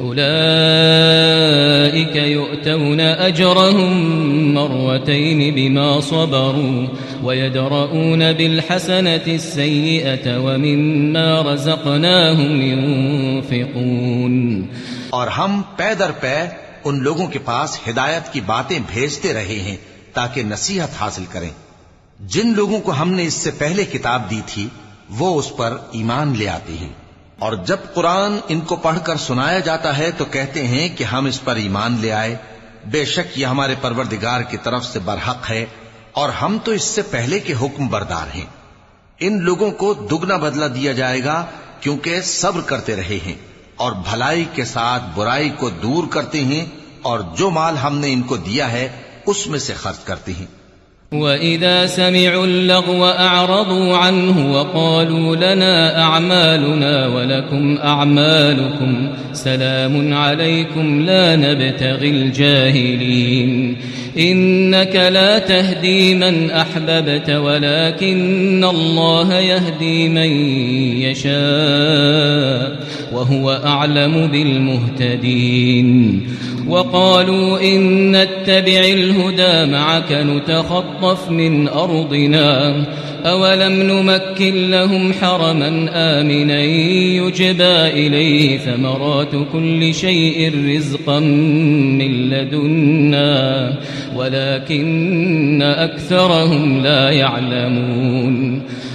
أولئك يؤتون أجرهم مرتين بما صبروا ويدرؤون بالحسنة السيئة ومما رزقناهم ينفقون. اور ہم پے در پے ان لوگوں کے پاس ہدایت کی باتیں بھیجتے رہے ہیں تاکہ نصیحت حاصل کریں۔ جن لوگوں کو ہم نے اس سے پہلے کتاب دی تھی، وہ اس پر ایمان لے آتے ہیں۔ اور جب قرآن ان کو پڑھ کر سنایا جاتا ہے تو کہتے ہیں کہ ہم اس پر ایمان لے آئے۔ بے شک یہ ہمارے پروردگار کی طرف سے برحق ہے اور ہم تو اس سے پہلے کے حکم بردار ہیں۔ ان لوگوں کو دگنا بدلہ دیا جائے گا کیونکہ صبر کرتے رہے ہیں اور بھلائی کے ساتھ برائی کو دور کرتے ہیں اور جو مال ہم نے ان کو دیا ہے اس میں سے خرچ کرتے ہیں۔ وَإِذَا سَمِعُوا اللَّغْوَ أَعْرَضُوا عَنْهُ وَقَالُوا لَنَا أَعْمَالُنَا وَلَكُمْ أَعْمَالُكُمْ سَلَامٌ عَلَيْكُمْ لَا نَبْتَغِي الْجَاهِلِينَ إِنَّكَ لَا تَهْدِي مَنْ أَحْبَبْتَ وَلَكِنَّ اللَّهَ يَهْدِي مَنْ يَشَاءُ وَهُوَ أَعْلَمُ بِالْمُهْتَدِينَ وقالوا إن نتبع الهدى معك نتخطف من أرضنا أولم نمكن لهم حرما آمنا يجبى إليه ثمرات كل شيء رزقا من لدنا ولكن أكثرهم لا يعلمون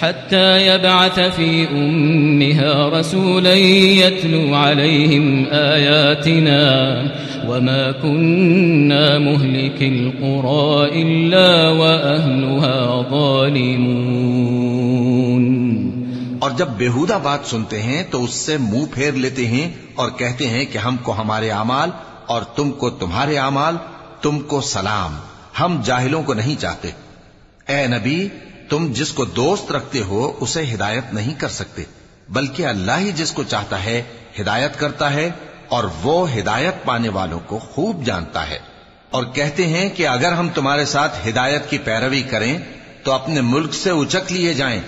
حتى يبعث في أمها رسولا يتلو عليهم آياتنا وما كنا مهلك القرى إلا وأهلها ظالمون اور جب بےحودہ بات سنتے ہیں تو اس سے منہ پھیر لیتے ہیں اور کہتے ہیں کہ ہم کو ہمارے اعمال اور تم کو تمہارے اعمال، تم کو سلام، ہم جاہلوں کو نہیں چاہتے۔ اے نبی تم جس کو دوست رکھتے ہو اسے ہدایت نہیں کر سکتے، بلکہ اللہ ہی جس کو چاہتا ہے ہدایت کرتا ہے اور وہ ہدایت پانے والوں کو خوب جانتا ہے۔ اور کہتے ہیں کہ اگر ہم تمہارے ساتھ ہدایت کی پیروی کریں، تو اپنے ملک سے اچک لیے جائیں۔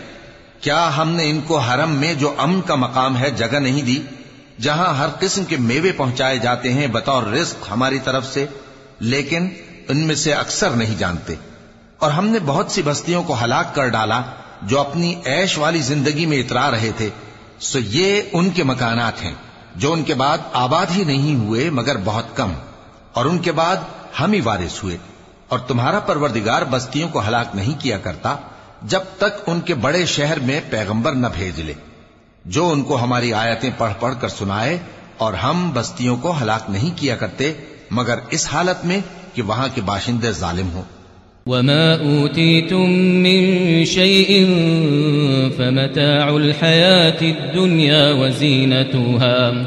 کیا ہم نے ان کو حرم میں جو امن کا مقام ہے جگہ نہیں دی، جہاں ہر قسم کے میوے پہنچائے جاتے ہیں بطور رزق ہماری طرف سے، لیکن ان میں سے اکثر نہیں جانتے۔ اور ہم نے بہت سی بستیوں کو ہلاک کر ڈالا جو اپنی عیش والی زندگی میں اترا رہے تھے۔ سو یہ ان کے مکانات ہیں جو ان کے بعد آباد ہی نہیں ہوئے مگر بہت کم۔ اور ان کے بعد ہم ہی وارث ہوئے۔ اور تمہارا پروردگار بستیوں کو ہلاک نہیں کیا کرتا جب تک ان کے بڑے شہر میں پیغمبر نہ بھیج لے۔ جو ان کو ہماری آیتیں پڑھ پڑھ کر سنائے اور ہم بستیوں کو ہلاک نہیں کیا کرتے، مگر اس حالت میں کہ وہاں کے باشندے ظالم ہوں۔ وما أوتيتم من شيء فمتاع الحياة الدنيا وزينتها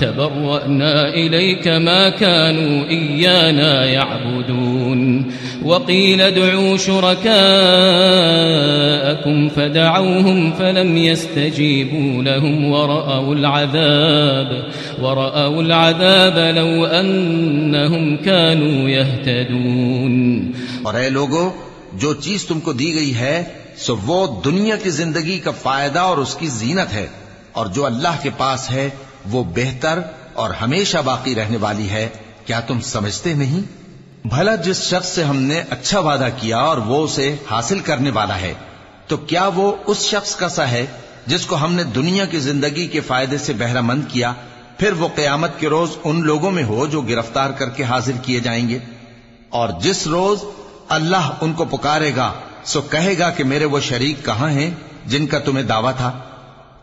تبرأنا إليك ما كانوا إيانا يعبدون. وقيل ادعوا شركاءكم فدعوهم فلم يستجيبوا لهم ورأوا العذاب. ورأوا العذاب لو أنهم كانوا يهتدون. اور اے لوگو، جو چیز تم کو دی گئی ہے، سو وہ دنیا کی زندگی کا فائدہ اور اس کی زینت ہے، اور جو اللہ کے پاس ہے وہ بہتر اور ہمیشہ باقی رہنے والی ہے، کیا تم سمجھتے نہیں؟ بھلا جس شخص سے ہم نے اچھا وعدہ کیا اور وہ اسے حاصل کرنے والا ہے، تو کیا وہ اس شخص کا سا ہے جس کو ہم نے دنیا کی زندگی کے فائدے سے بہرہ مند کیا، پھر وہ قیامت کے روز ان لوگوں میں ہو جو گرفتار کر کے حاضر کیے جائیں گے؟ اور جس روز اللہ ان کو پکارے گا، سو کہے گا کہ میرے وہ شریک کہاں ہیں جن کا تمہیں دعویٰ تھا؟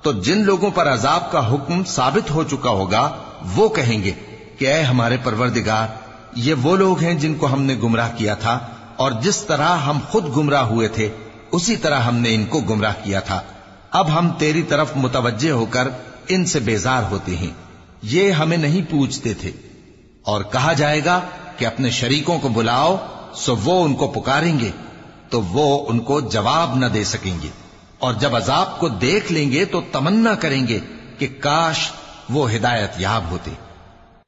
تو جن لوگوں پر عذاب کا حکم ثابت ہو چکا ہوگا، وہ کہیں گے کہ اے ہمارے پروردگار، یہ وہ لوگ ہیں جن کو ہم نے گمراہ کیا تھا، اور جس طرح ہم خود گمراہ ہوئے تھے، اسی طرح ہم نے ان کو گمراہ کیا تھا۔ اب ہم تیری طرف متوجہ ہو کر ان سے بیزار ہوتے ہیں۔ یہ ہمیں نہیں پوچھتے تھے۔ اور کہا جائے گا کہ اپنے شریکوں کو بلاؤ، سو وہ ان کو پکاریں گے، تو وہ ان کو جواب نہ دے سکیں گے۔ اور جب عذاب کو دیکھ لیں گے تو تمنا کریں گے کہ کاش وہ ہدایت یاب ہوتے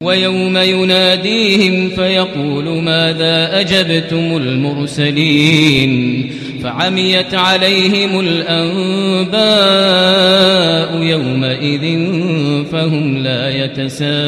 ويوم يناديهم فيقول ماذا أجبتم المرسلين فعميت عليهم الأنباء يومئذ فهم لا يتساءلون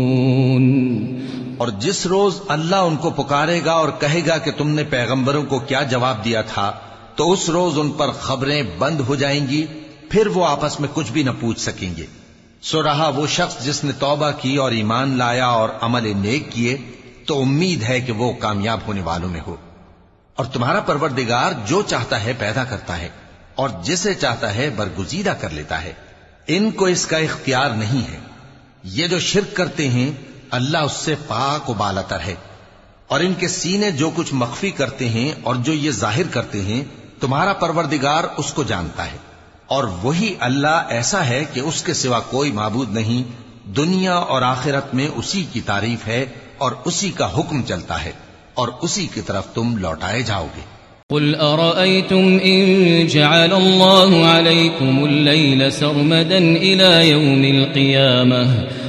اور جس روز اللہ ان کو پکارے گا اور کہے گا کہ تم نے پیغمبروں کو کیا جواب دیا تھا، تو اس روز ان پر خبریں بند ہو جائیں گی، پھر وہ آپس میں کچھ بھی نہ پوچھ سکیں گے۔ سو رہا وہ شخص جس نے توبہ کی اور ایمان لایا اور عمل نیک کیے، تو امید ہے کہ وہ کامیاب ہونے والوں میں ہو۔ اور تمہارا پروردگار جو چاہتا ہے پیدا کرتا ہے، اور جسے چاہتا ہے برگزیدہ کر لیتا ہے۔ ان کو اس کا اختیار نہیں ہے۔ یہ جو شرک کرتے ہیں اللہ اس سے پاک و بالاتر ہے۔ اور ان کے سینے جو کچھ مخفی کرتے ہیں اور جو یہ ظاہر کرتے ہیں، تمہارا پروردگار اس کو جانتا ہے۔ اور وہی اللہ ایسا ہے کہ اس کے سوا کوئی معبود نہیں، دنیا اور آخرت میں اسی کی تعریف ہے اور اسی کا حکم چلتا ہے۔ اور اسی کی طرف تم لوٹائے جاؤ گے۔ قل أرأيتم إن جعل الله عليكم الليل سرمدا إلى يوم القيامة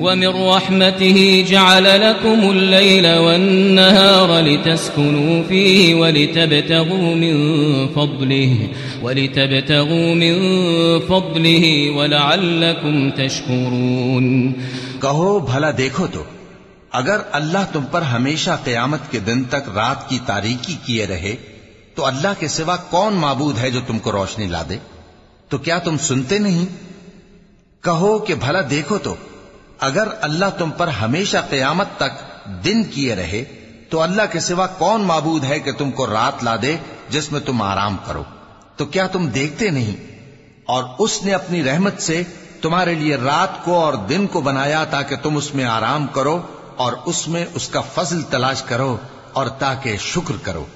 ومن رحمته جعل لكم الليل والنهار لتسكنوا فيه ولتبتغوا من فضله ولتبتغوا من فضله ولعلكم تشكرون کہو، بھلا دیکھو تو، اگر اللہ تم پر ہمیشہ قیامت کے دن تک رات کی تاریکی کیے رہے، تو اللہ کے سوا کون معبود ہے جو تم کو روشنی لا دے؟ تو کیا تم سنتے نہیں؟ کہو کہ بھلا دیکھو تو اگر اللہ تم پر ہمیشہ قیامت تک دن کیے رہے، تو اللہ کے سوا کون معبود ہے کہ تم کو رات لا دے جس میں تم آرام کرو؟ تو کیا تم دیکھتے نہیں؟ اور اس نے اپنی رحمت سے تمہارے لیے رات کو اور دن کو بنایا تاکہ تم اس میں آرام کرو اور اس میں اس کا فضل تلاش کرو اور تاکہ شکر کرو۔